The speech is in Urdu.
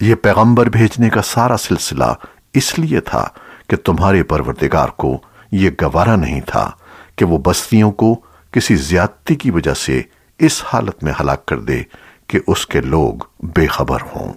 یہ پیغمبر بھیجنے کا سارا سلسلہ اس لیے تھا کہ تمہارے پروردگار کو یہ گوارا نہیں تھا کہ وہ بستیوں کو کسی زیادتی کی وجہ سے اس حالت میں ہلاک کر دے کہ اس کے لوگ بے خبر ہوں۔